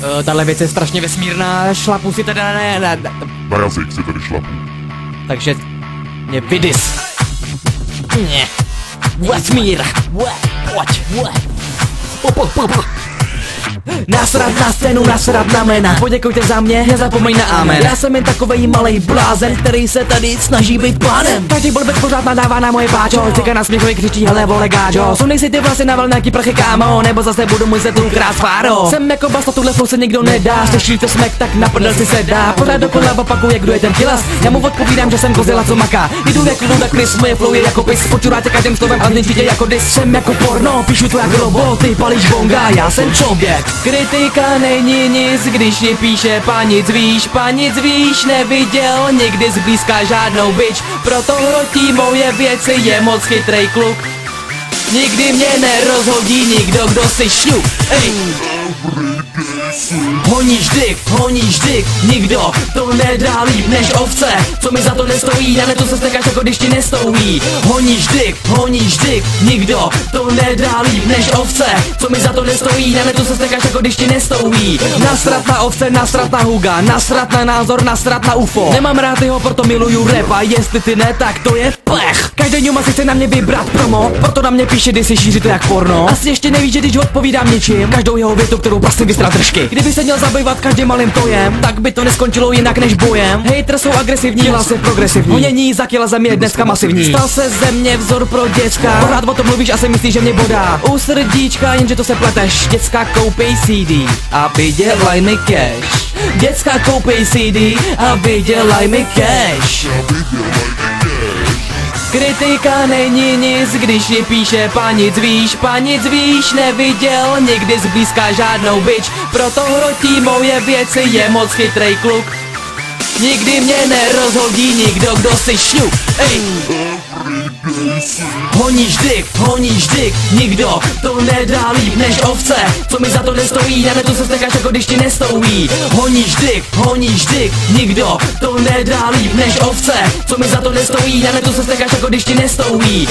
Uh, tahle věc je strašně vesmírná, šlapu si teda ne, ne, ne. Na jazyk si tedy šlapu. Takže mě vydis. Ne. Vesmír. Pojď. Po, po, po, po. Nasrat na scénu, nasrat na jména Poděkujte za mě, nezapomeň na amen. Já jsem jen takovej malej blázen, který se tady snaží být pánem. Každý blbec pořád nadává na moje páčo. Cika na směchově křičí, hele vole gáčo. Sunej si ty vlasy na velnáky prachy kámo Nebo zase budu muset tu krás fáro. Jsem jako basta, tuhle flow se nikdo nedá. Slyšíte smek, tak na prdel si se dá. Pořád dokola opakuje, kdo je ten kilas. Já mu odpovídám, že jsem kozila, co maká. Jdu jak luda Chris, moje flow je jako pis Počuráte každým slovem a jako dis. Jsem jako porno, píšu to jak robot Ty palíš bonga, já jsem člověk Kritika není nic, když ji píše panic víš. Panic víš, neviděl nikdy zblízka žádnou bič. Proto hrotí moje věci, je moc chytrej kluk. Nikdy mě nerozhodí nikdo, kdo si šňup Ej! Honíš dyk, honíš dyk, nikdo to nedá líp než ovce. Co mi za to nestojí, na netu se stekáš jako když ti nestojí. Honíš dyk, honíš dyk, nikdo to nedá líp než ovce. Co mi za to nestojí, na netu se stekáš jako když ti nestojí. Nasrat na ovce, nasrat na huga, nasrat na názor, nasrat na UFO. Nemám rád jeho, proto miluju rap a jestli ty ne, tak to je plech. Každý ňuma si chce na mě vybrat promo, proto na mě píše, kdy si šíří to jak porno. Asi ještě nevíš, že když odpovídám něčím, každou jeho větu, kterou prostě vystrá držky. Kdyby se měl zabývat každým malým tojem, tak by to neskončilo jinak než bojem. Hejtr jsou agresivní, hlas je progresivní. Honění za kila země je dneska masivní. Stal se ze mě vzor pro děcka. Pořád o tom mluvíš a si myslíš, že mě bodá. U srdíčka, jenže to se pleteš. Děcka koupej CD a vydělaj mi cash. Děcka koupej CD a vydělaj mi cash Kritika není nic, když ji píše panic víš Panic víš, neviděl nikdy zblízka žádnou bič. Proto hrotí moje věci, je moc chytrej kluk Nikdy mě nerozhodí nikdo, kdo si šňup Ej! Honíš dyk, honíš dyk, nikdo to nedá líp než ovce. Co mi za to nestojí, na netu se stekáš jako když ti nestojí. Honíš dyk, honíš dyk, nikdo to nedá líp než ovce. Co mi za to nestojí, na netu se stekáš jako když ti nestojí